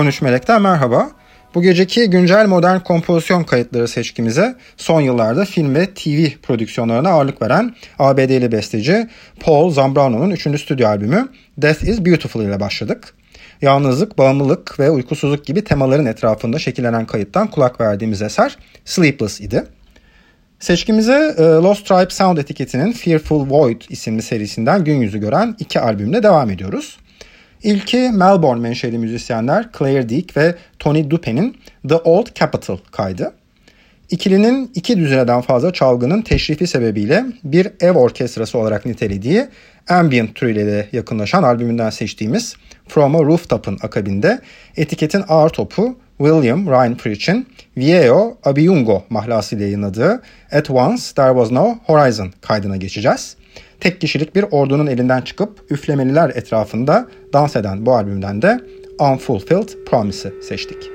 13 Melek'ten merhaba. Bu geceki güncel modern kompozisyon kayıtları seçkimize son yıllarda film ve TV prodüksiyonlarına ağırlık veren ABD'li besteci Paul Zambrano'nun 3. stüdyo albümü Death is Beautiful ile başladık. Yalnızlık, bağımlılık ve uykusuzluk gibi temaların etrafında şekillenen kayıttan kulak verdiğimiz eser Sleepless idi. Seçkimize e, Lost Tribe Sound etiketinin Fearful Void isimli serisinden gün yüzü gören iki albümle devam ediyoruz. İlki Melbourne menşeli müzisyenler Claire Dick ve Tony Dupe'nin The Old Capital kaydı. İkilinin iki düzineden fazla çalgının teşrifi sebebiyle bir ev orkestrası olarak nitelediği ambient türüyle de yakınlaşan albümünden seçtiğimiz From a Rooftop'ın akabinde etiketin ağır topu William Ryan Preach'in Vieo Abiyungo mahlasıyla yayınladığı At Once There Was No Horizon kaydına geçeceğiz tek kişilik bir ordunun elinden çıkıp üflemeliler etrafında dans eden bu albümden de Unfulfilled Promise'ı seçtik.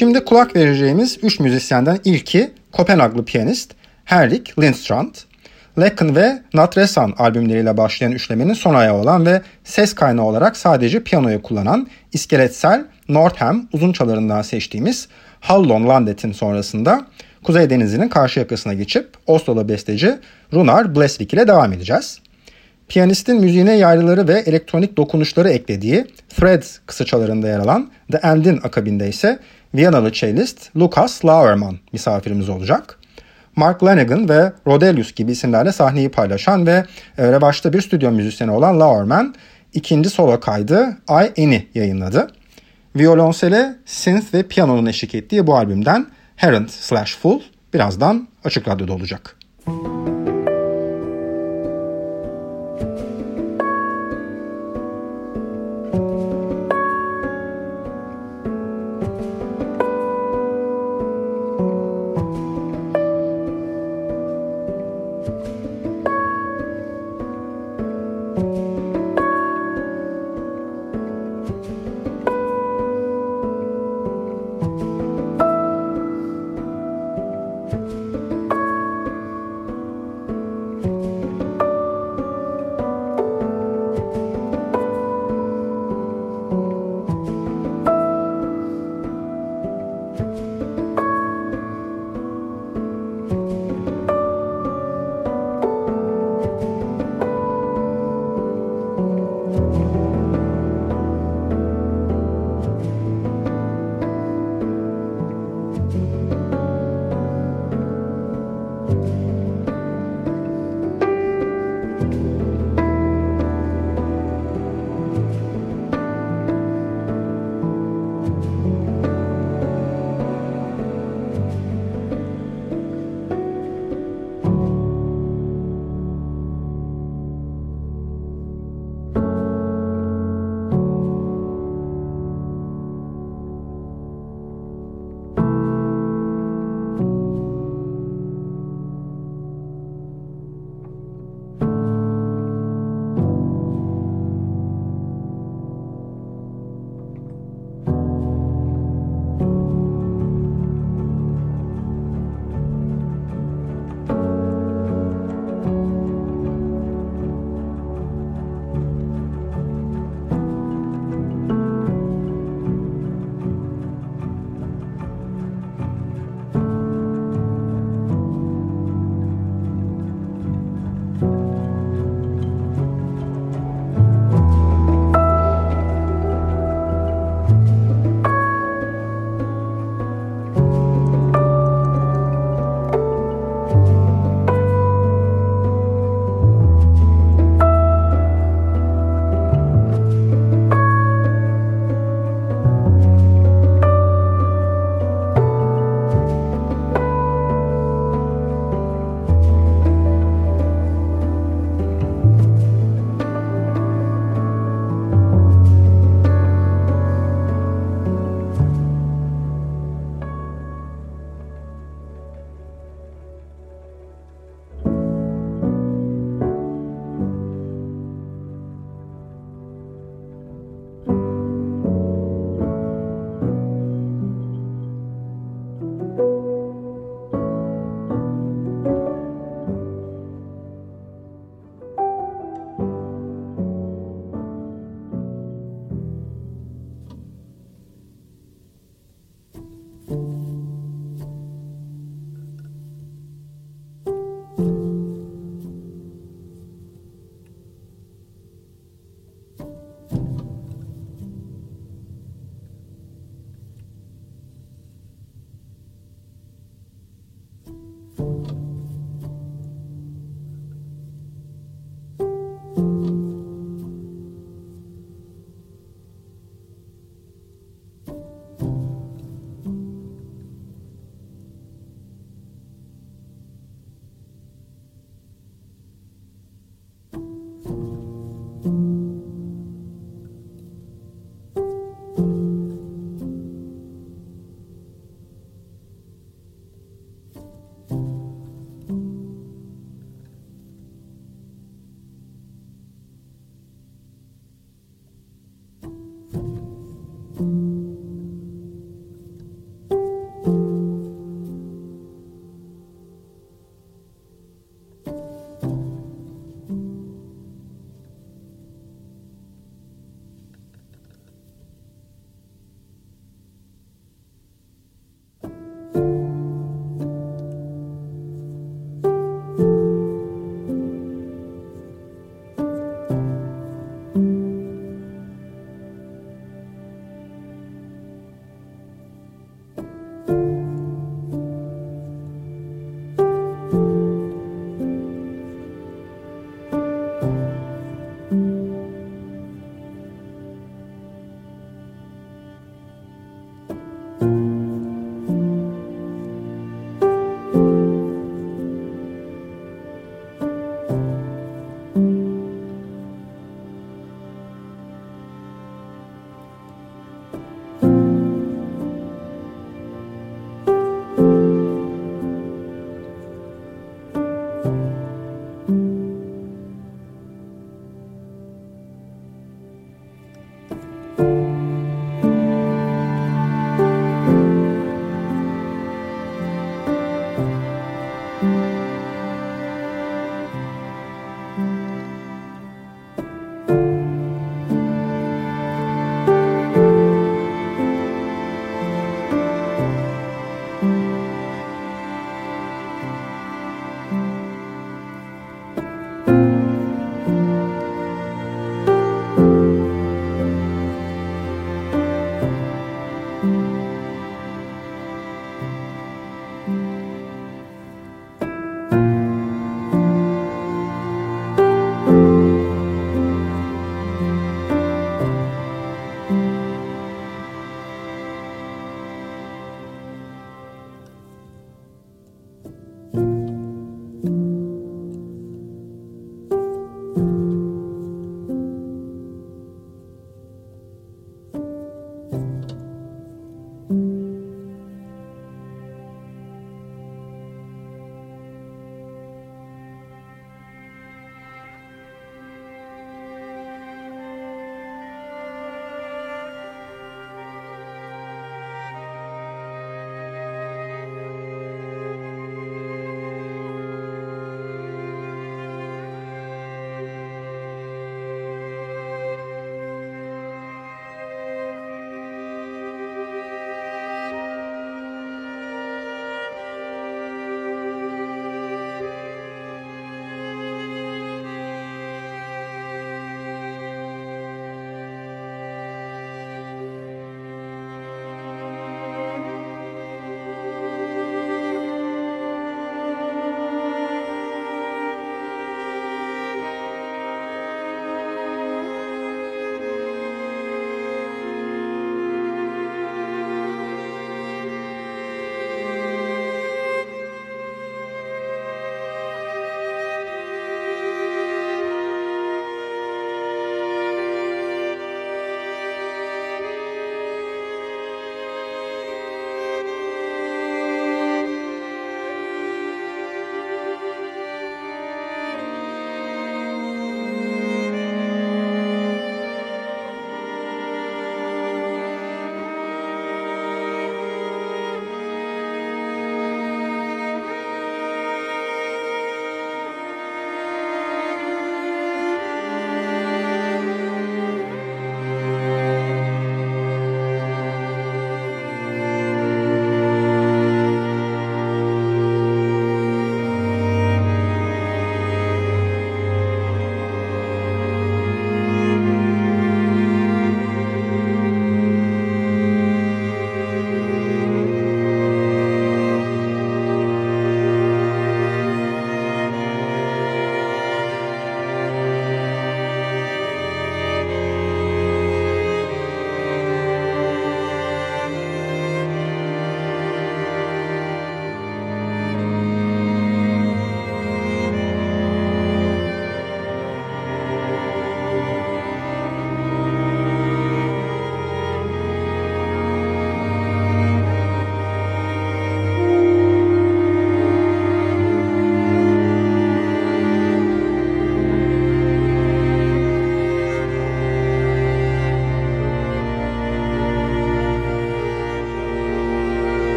Şimdi kulak vereceğimiz 3 müzisyenden ilki Kopenhaglı piyanist Henrik Lindstrand. Lecken ve Natresan albümleriyle başlayan üçlemenin son ayağı olan ve ses kaynağı olarak sadece piyanoyu kullanan iskeletsel Northam uzun çalarından seçtiğimiz Hallon Landet'in sonrasında Kuzey Denizi'nin karşı yakasına geçip Oslo'lu besteci Runar Blesvik ile devam edeceğiz. Piyanistin müziğine yaylıları ve elektronik dokunuşları eklediği Threads kısaçalarında yer alan The End'in akabinde ise Viyanalı cellist Lukas Lauerman misafirimiz olacak. Mark Lanegan ve Rodelius gibi isimlerle sahneyi paylaşan ve e, revaçta bir stüdyo müzisyeni olan Laurman ikinci solo kaydı I Any yayınladı. Violonsele, synth ve piyanonun eşlik ettiği bu albümden Herent slash Full birazdan Açık Radyo'da olacak. Müzik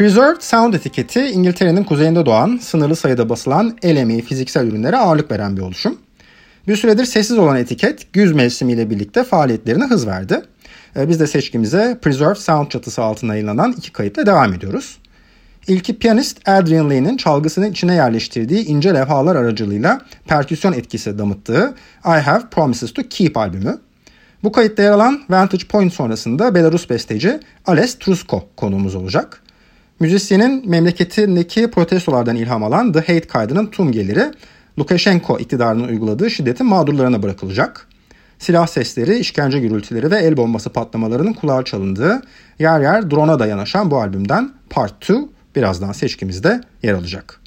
Preserved Sound etiketi İngiltere'nin kuzeyinde doğan, sınırlı sayıda basılan el emeği fiziksel ürünlere ağırlık veren bir oluşum. Bir süredir sessiz olan etiket güz mevsimiyle birlikte faaliyetlerine hız verdi. Ee, biz de seçkimize Preserved Sound çatısı altında yayınlanan iki kayıtla devam ediyoruz. İlki piyanist Adrian Lee'nin çalgısının içine yerleştirdiği ince levhalar aracılığıyla perküsyon etkisi damıttığı I Have Promises to Keep albümü. Bu kayıtta yer alan Vantage Point sonrasında Belarus besteci Ales Trusko konuğumuz olacak. Müzisyenin memleketindeki protestolardan ilham alan The Hate kaydının tüm geliri Lukashenko iktidarının uyguladığı şiddetin mağdurlarına bırakılacak. Silah sesleri, işkence gürültüleri ve el bombası patlamalarının kulağa çalındığı, yer yer drone'a da yanaşan bu albümden Part 2 birazdan seçkimizde yer alacak.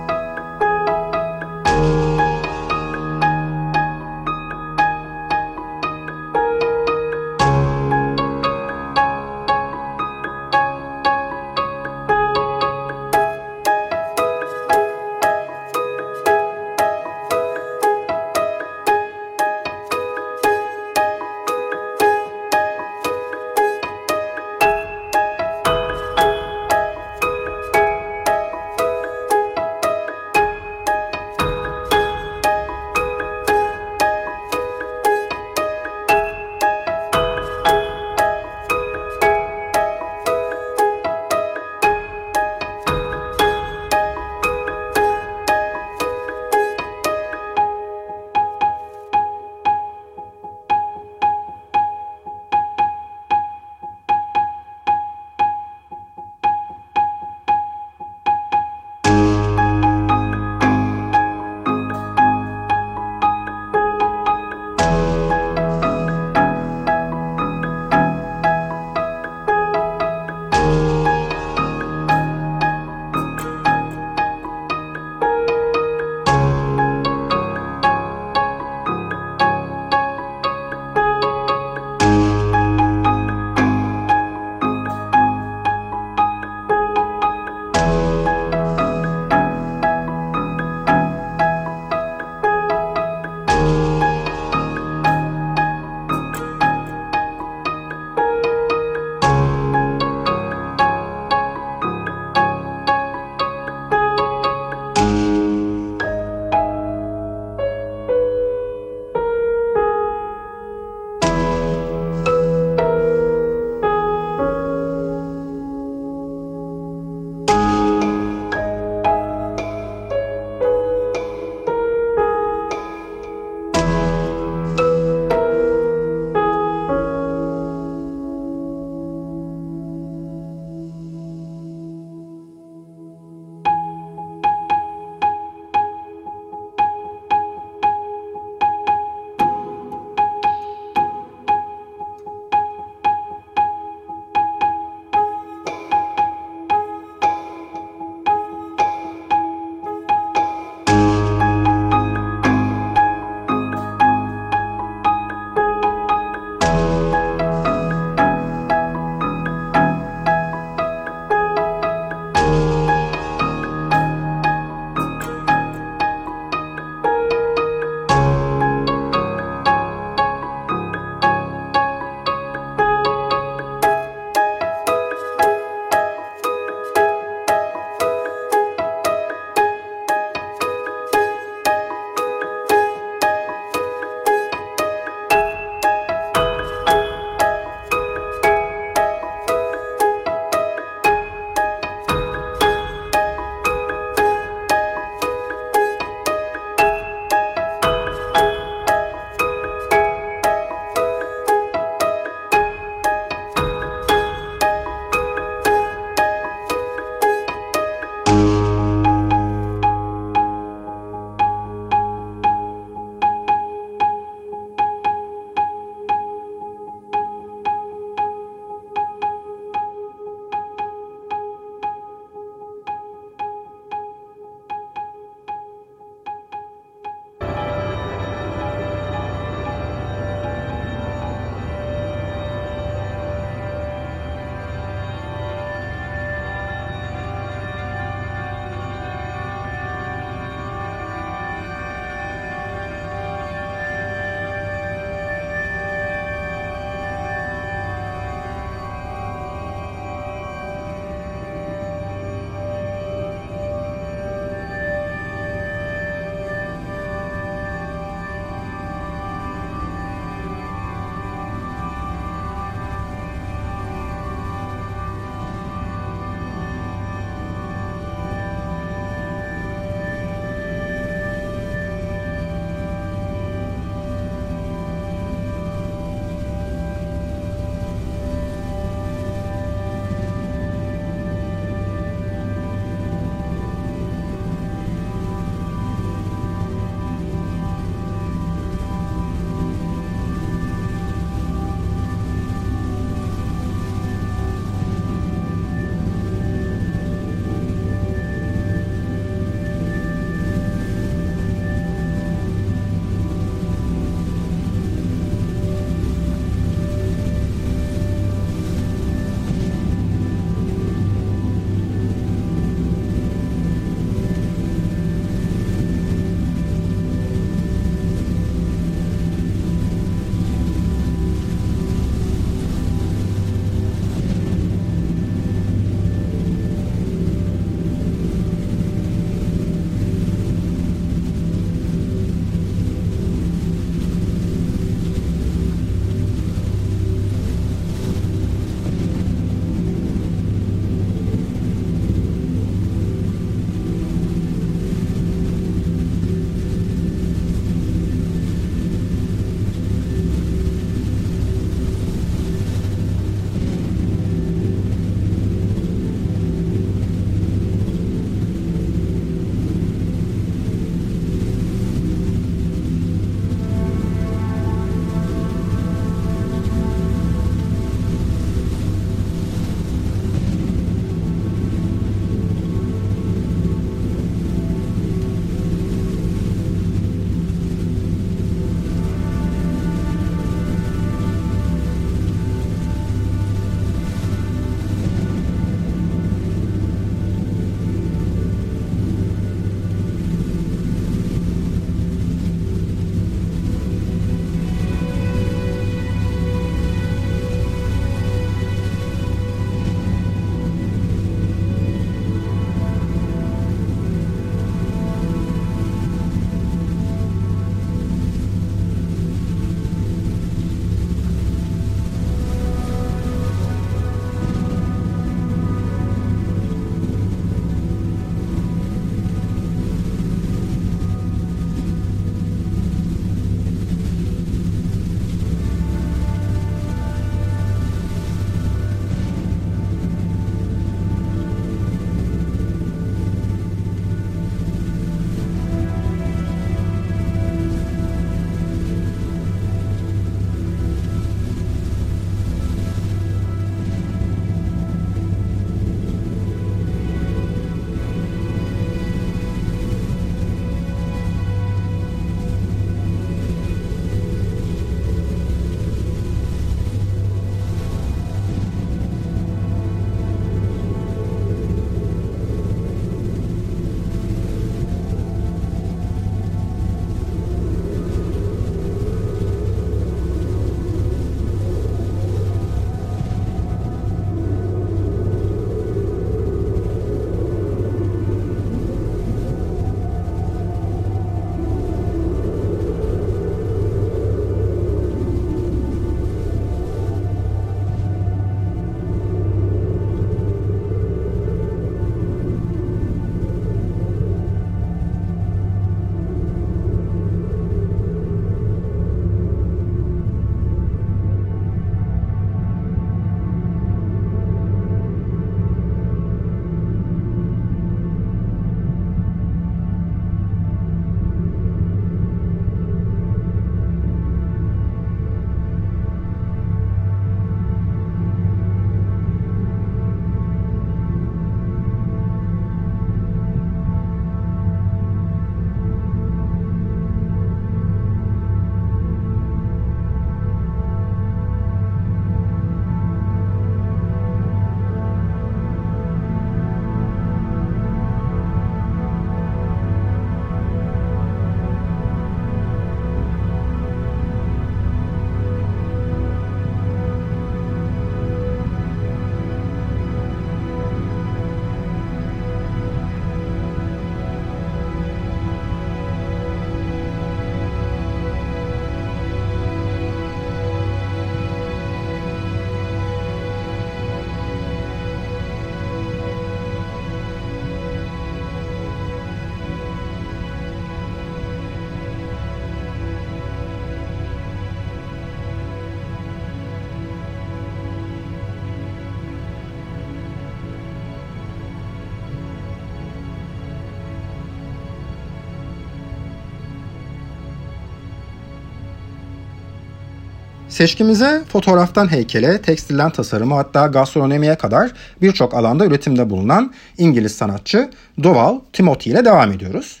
Seçkimize fotoğraftan heykele, tekstilden tasarıma hatta gastronomiye kadar birçok alanda üretimde bulunan İngiliz sanatçı Doval Timothy ile devam ediyoruz.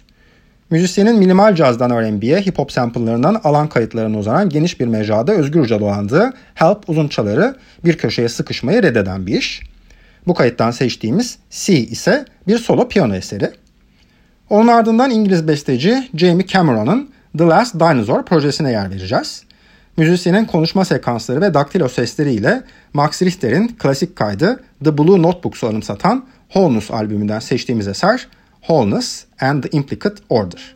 Müzisyenin minimal cazdan R&B'ye hip hop sample'larından alan kayıtlarına uzanan geniş bir mecrada özgürce dolandığı Help uzun çaları bir köşeye sıkışmayı reddeden bir iş. Bu kayıttan seçtiğimiz C ise bir solo piyano eseri. Onun ardından İngiliz besteci Jamie Cameron'ın The Last Dinosaur projesine yer vereceğiz. Müzisyenin konuşma sekansları ve daktilo sesleriyle Max Richter'in klasik kaydı The Blue Notebooks'u anımsatan Wholeness albümünden seçtiğimiz eser Wholeness and the Implicate Order.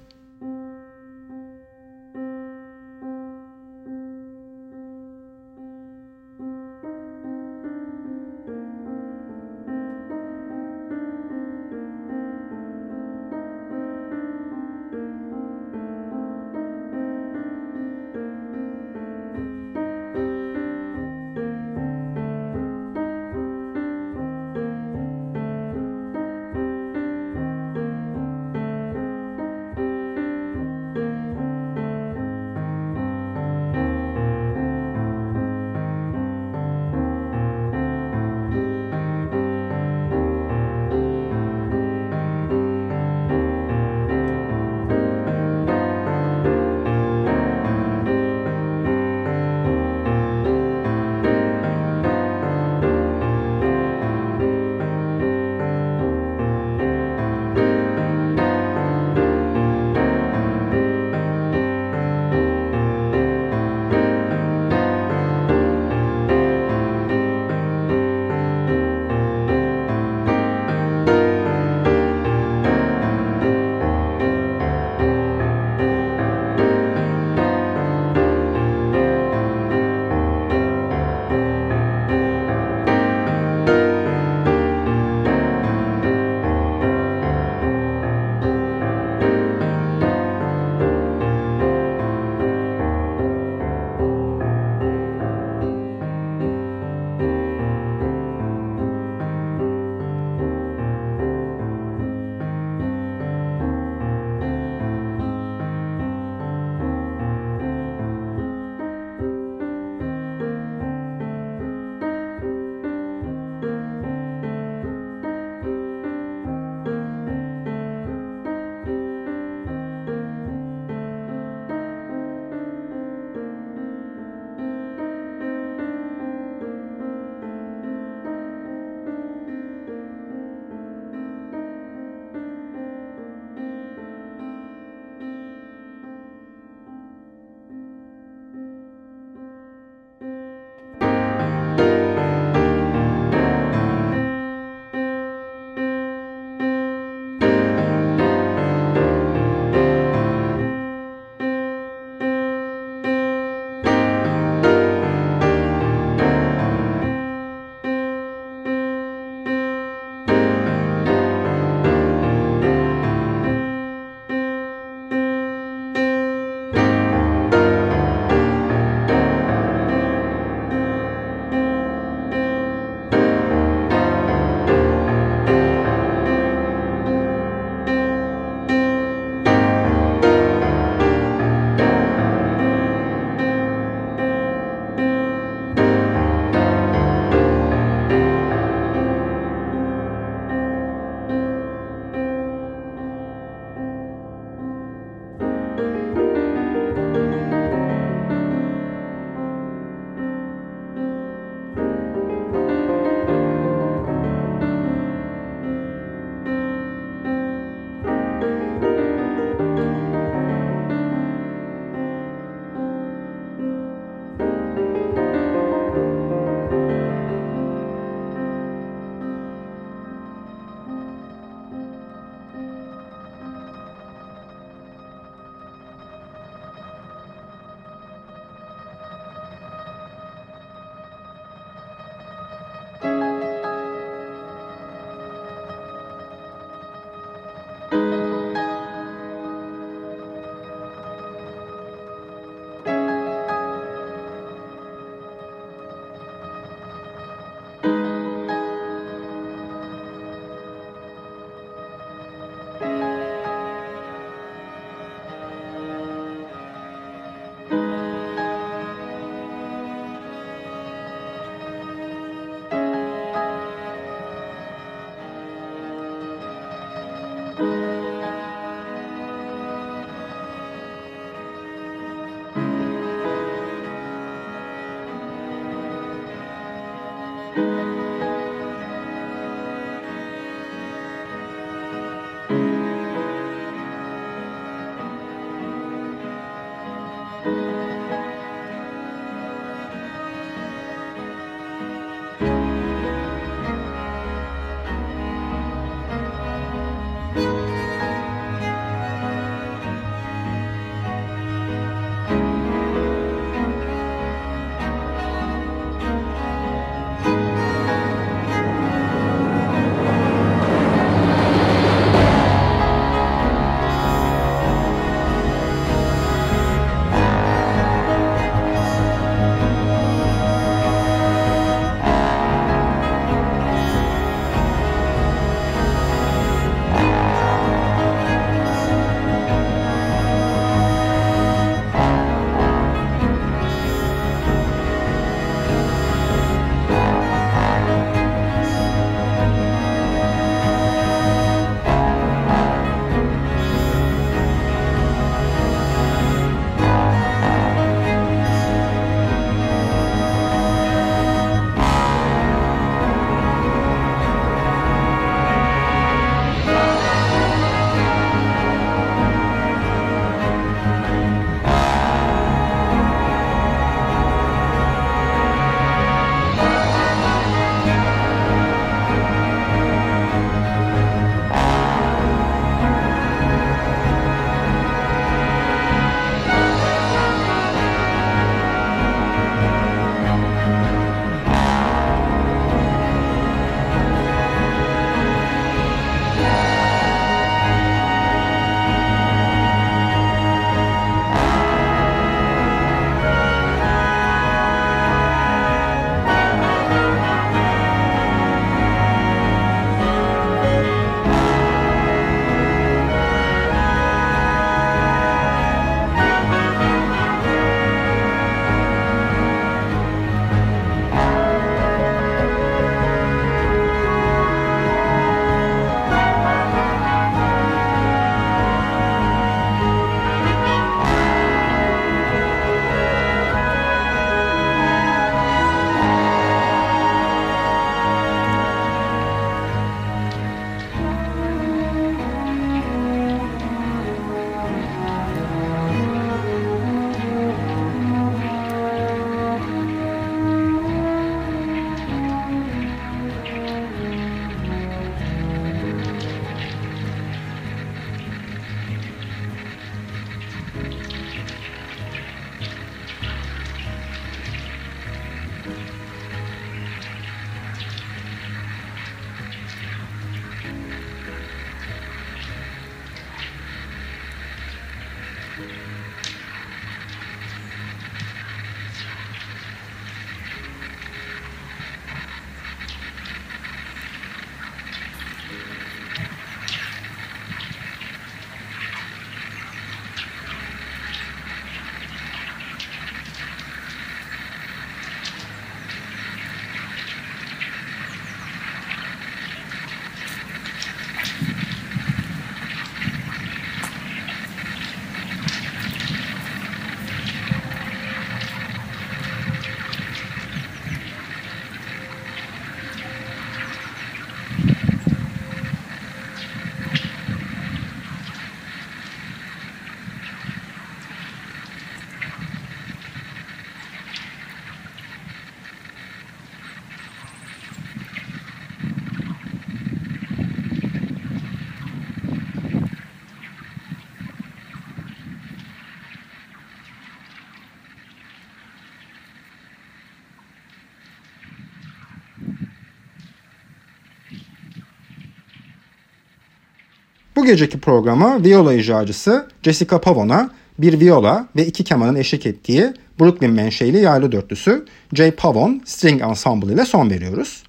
Geceki programa viola icracısı Jessica Pavon'a bir viola ve iki kemanın eşlik ettiği Brooklyn menşeili yaylı dörtlüsü J. Pavon String Ensemble ile son veriyoruz.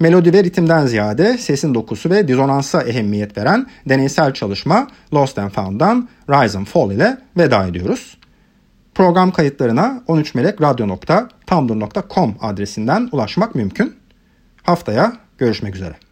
Melodi ve ritimden ziyade sesin dokusu ve dizonansa ehemmiyet veren deneysel çalışma Lost and Found'dan Rise and Fall ile veda ediyoruz. Program kayıtlarına 13melekradyo.tumblr.com adresinden ulaşmak mümkün. Haftaya görüşmek üzere.